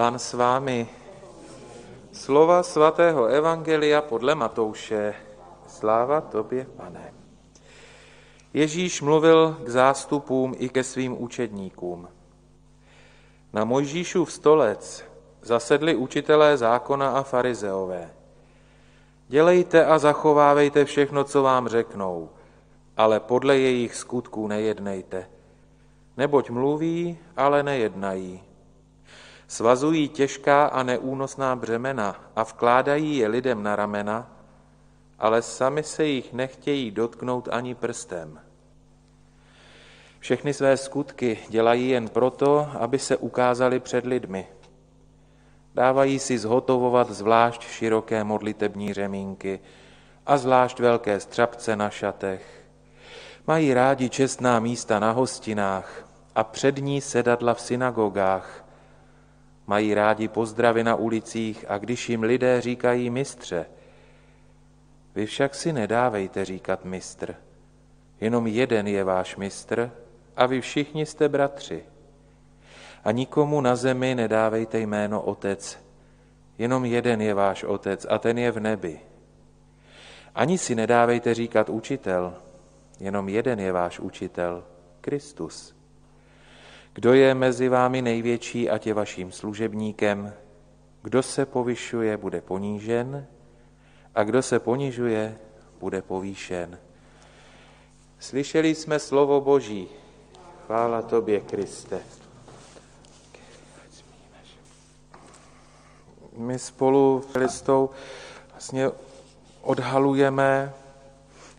Pán s vámi. Slova svatého Evangelia podle Matouše. Sláva tobě, pane. Ježíš mluvil k zástupům i ke svým učedníkům. Na Mojžíšův stolec zasedli učitelé zákona a farizeové. Dělejte a zachovávejte všechno, co vám řeknou, ale podle jejich skutků nejednejte. Neboť mluví, ale nejednají. Svazují těžká a neúnosná břemena a vkládají je lidem na ramena, ale sami se jich nechtějí dotknout ani prstem. Všechny své skutky dělají jen proto, aby se ukázali před lidmi. Dávají si zhotovovat zvlášť široké modlitební řemínky a zvlášť velké střapce na šatech. Mají rádi čestná místa na hostinách a přední sedadla v synagogách. Mají rádi pozdravy na ulicích a když jim lidé říkají mistře, vy však si nedávejte říkat mistr. Jenom jeden je váš mistr a vy všichni jste bratři. A nikomu na zemi nedávejte jméno otec. Jenom jeden je váš otec a ten je v nebi. Ani si nedávejte říkat učitel. Jenom jeden je váš učitel, Kristus. Kdo je mezi vámi největší, ať je vaším služebníkem. Kdo se povyšuje, bude ponížen a kdo se ponižuje, bude povýšen. Slyšeli jsme slovo Boží. Chvála tobě, Kriste. My spolu s Kristou vlastně odhalujeme,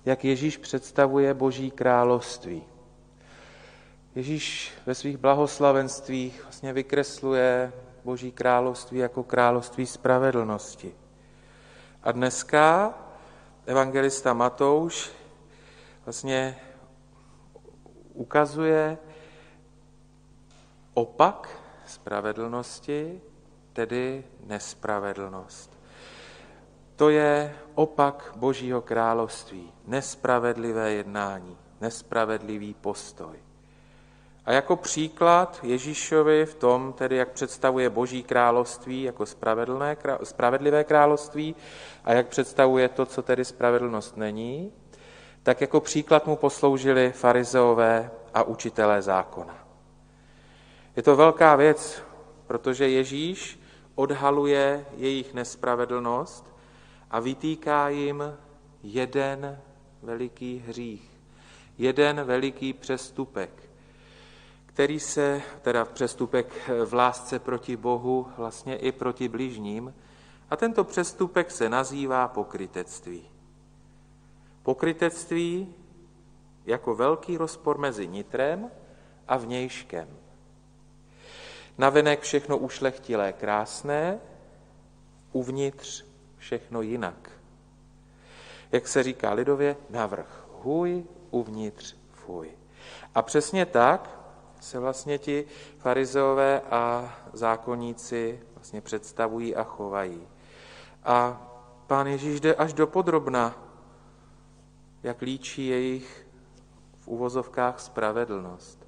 jak Ježíš představuje Boží království. Ježíš ve svých blahoslavenstvích vlastně vykresluje Boží království jako království spravedlnosti. A dneska evangelista Matouš vlastně ukazuje opak spravedlnosti, tedy nespravedlnost. To je opak Božího království, nespravedlivé jednání, nespravedlivý postoj. A jako příklad Ježíšovi v tom, tedy jak představuje Boží království jako spravedlivé království a jak představuje to, co tedy spravedlnost není, tak jako příklad mu posloužili farizeové a učitelé zákona. Je to velká věc, protože Ježíš odhaluje jejich nespravedlnost a vytýká jim jeden veliký hřích, jeden veliký přestupek, který se, teda přestupek v lásce proti Bohu, vlastně i proti bližním, a tento přestupek se nazývá pokrytectví. Pokrytectví jako velký rozpor mezi nitrem a vnějškem. Navenek všechno ušlechtilé, krásné, uvnitř všechno jinak. Jak se říká lidově, navrh hůj, uvnitř fuj. A přesně tak se vlastně ti farizeové a zákonníci vlastně představují a chovají. A pán Ježíš jde až do podrobna, jak líčí jejich v uvozovkách spravedlnost.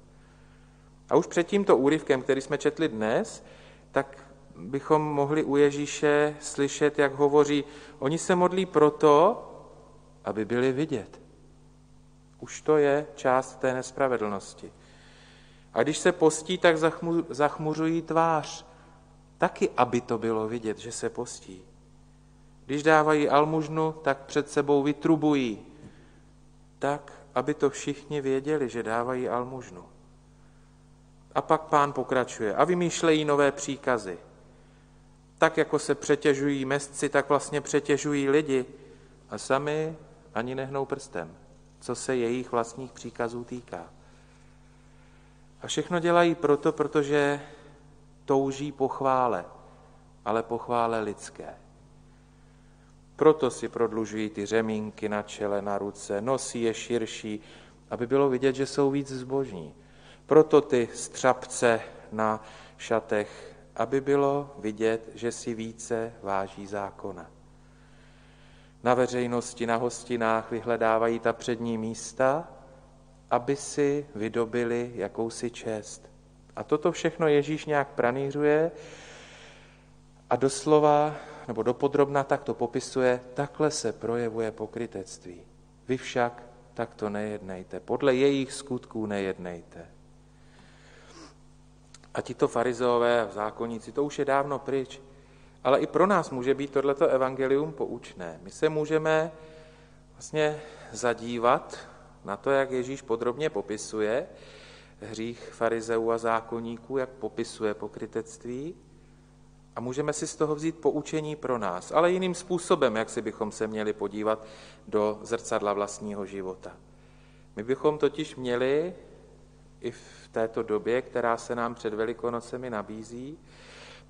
A už před tímto úryvkem, který jsme četli dnes, tak bychom mohli u Ježíše slyšet, jak hovoří, oni se modlí proto, aby byli vidět. Už to je část té nespravedlnosti. A když se postí, tak zachmuřují tvář. Taky, aby to bylo vidět, že se postí. Když dávají almužnu, tak před sebou vytrubují. Tak, aby to všichni věděli, že dávají almužnu. A pak pán pokračuje a vymýšlejí nové příkazy. Tak, jako se přetěžují mestci, tak vlastně přetěžují lidi a sami ani nehnou prstem, co se jejich vlastních příkazů týká. A všechno dělají proto, protože touží po chvále, ale po chvále lidské. Proto si prodlužují ty řemínky na čele, na ruce, nosí je širší, aby bylo vidět, že jsou víc zbožní. Proto ty střapce na šatech, aby bylo vidět, že si více váží zákona. Na veřejnosti, na hostinách vyhledávají ta přední místa, aby si vydobili jakousi čest. A toto všechno Ježíš nějak pranířuje A doslova, nebo dopodrobna tak to popisuje, takhle se projevuje pokrytectví. Vy však takto nejednejte, podle jejich skutků nejednejte. A tito farizeové a zákonníci, to už je dávno pryč. Ale i pro nás může být tohleto evangelium poučné. My se můžeme vlastně zadívat na to, jak Ježíš podrobně popisuje hřích farizeů a zákonníků, jak popisuje pokrytectví. A můžeme si z toho vzít poučení pro nás, ale jiným způsobem, jak si bychom se měli podívat do zrcadla vlastního života. My bychom totiž měli i v této době, která se nám před Velikonocemi nabízí,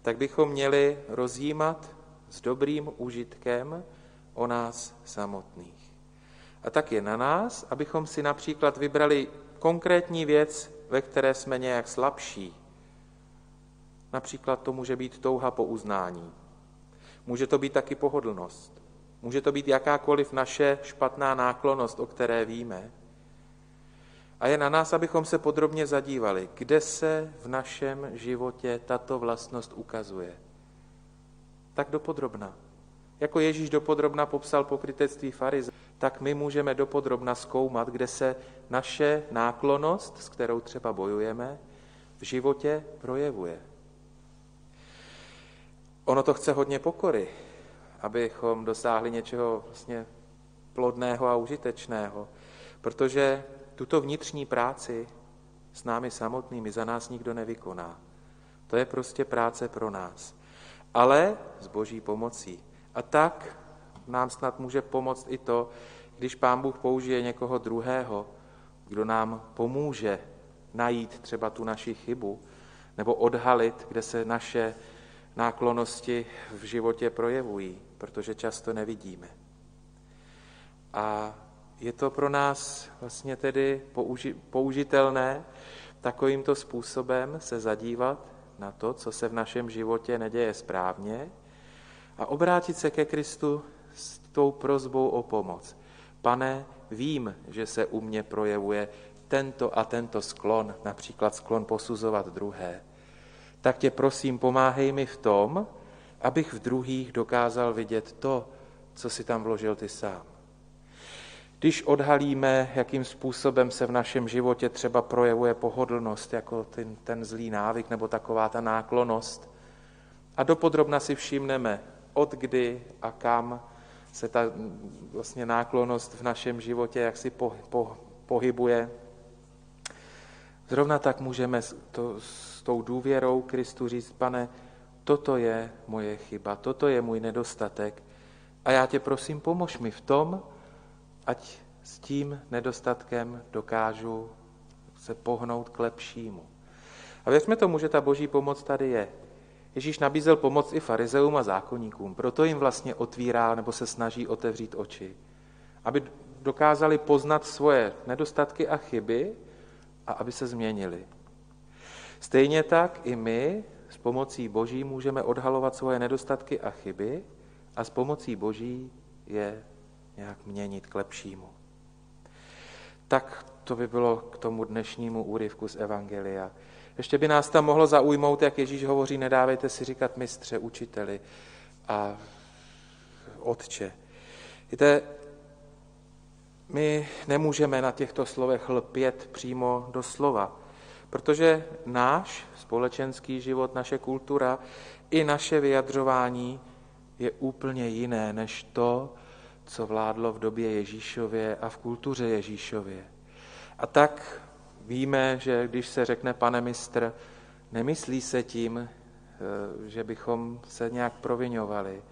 tak bychom měli rozjímat s dobrým užitkem o nás samotných. A tak je na nás, abychom si například vybrali konkrétní věc, ve které jsme nějak slabší. Například to může být touha po uznání. Může to být taky pohodlnost. Může to být jakákoliv naše špatná náklonost, o které víme. A je na nás, abychom se podrobně zadívali, kde se v našem životě tato vlastnost ukazuje. Tak dopodrobna. Jako Ježíš dopodrobna popsal pokrytectví farize, tak my můžeme dopodrobna zkoumat, kde se naše náklonost, s kterou třeba bojujeme, v životě projevuje. Ono to chce hodně pokory, abychom dosáhli něčeho vlastně plodného a užitečného, protože tuto vnitřní práci s námi samotnými za nás nikdo nevykoná. To je prostě práce pro nás. Ale s boží pomocí. A tak nám snad může pomoct i to, když pán Bůh použije někoho druhého, kdo nám pomůže najít třeba tu naši chybu, nebo odhalit, kde se naše náklonosti v životě projevují, protože často nevidíme. A je to pro nás vlastně tedy použi- použitelné takovýmto způsobem se zadívat na to, co se v našem životě neděje správně a obrátit se ke Kristu s tou prozbou o pomoc. Pane, vím, že se u mě projevuje tento a tento sklon, například sklon posuzovat druhé. Tak tě prosím, pomáhej mi v tom, abych v druhých dokázal vidět to, co si tam vložil ty sám. Když odhalíme, jakým způsobem se v našem životě třeba projevuje pohodlnost, jako ten, ten zlý návyk nebo taková ta náklonost, a dopodrobna si všimneme, od kdy a kam se ta vlastně náklonost v našem životě jak si po, po, pohybuje. Zrovna tak můžeme to, s tou důvěrou Kristu říct, pane, toto je moje chyba, toto je můj nedostatek a já tě prosím, pomož mi v tom, ať s tím nedostatkem dokážu se pohnout k lepšímu. A věřme tomu, že ta boží pomoc tady je. Ježíš nabízel pomoc i farizeům a zákonníkům, proto jim vlastně otvírá nebo se snaží otevřít oči, aby dokázali poznat svoje nedostatky a chyby a aby se změnili. Stejně tak i my s pomocí Boží můžeme odhalovat svoje nedostatky a chyby a s pomocí Boží je nějak měnit k lepšímu. Tak to by bylo k tomu dnešnímu úryvku z Evangelia. Ještě by nás tam mohlo zaujmout, jak Ježíš hovoří, nedávejte si říkat mistře, učiteli a otče. Víte, my nemůžeme na těchto slovech lpět přímo do slova, protože náš společenský život, naše kultura i naše vyjadřování je úplně jiné než to, co vládlo v době Ježíšově a v kultuře Ježíšově. A tak víme, že když se řekne pane mistr, nemyslí se tím, eh, že bychom se nějak provinovali.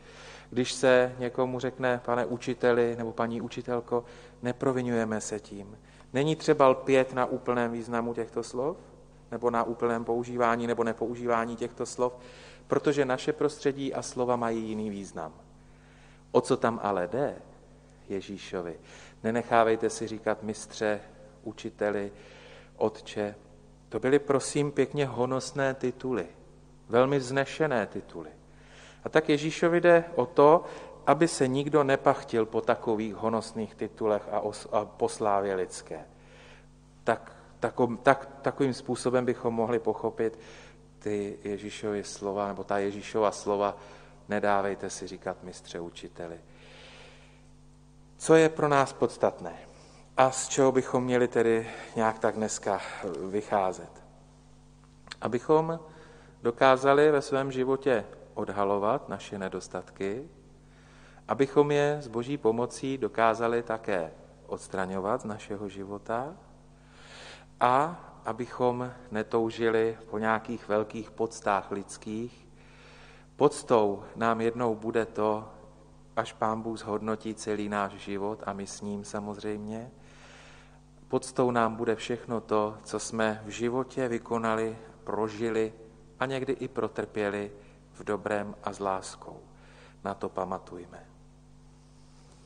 Když se někomu řekne pane učiteli nebo paní učitelko, neprovinujeme se tím. Není třeba lpět na úplném významu těchto slov, nebo na úplném používání nebo nepoužívání těchto slov, protože naše prostředí a slova mají jiný význam. O co tam ale jde Ježíšovi? Nenechávejte si říkat mistře, učiteli, otče. To byly, prosím, pěkně honosné tituly, velmi vznešené tituly. A tak Ježíšovi jde o to, aby se nikdo nepachtil po takových honosných titulech a, os, a poslávě lidské. Tak, takom, tak, takovým způsobem bychom mohli pochopit ty Ježíšovy slova, nebo ta Ježíšova slova nedávejte si říkat mistře učiteli. Co je pro nás podstatné? A z čeho bychom měli tedy nějak tak dneska vycházet? Abychom dokázali ve svém životě odhalovat naše nedostatky, abychom je s boží pomocí dokázali také odstraňovat z našeho života a abychom netoužili po nějakých velkých podstách lidských. Podstou nám jednou bude to, až Pán Bůh zhodnotí celý náš život a my s ním samozřejmě. Podstou nám bude všechno to, co jsme v životě vykonali, prožili a někdy i protrpěli v dobrém a s láskou. Na to pamatujme.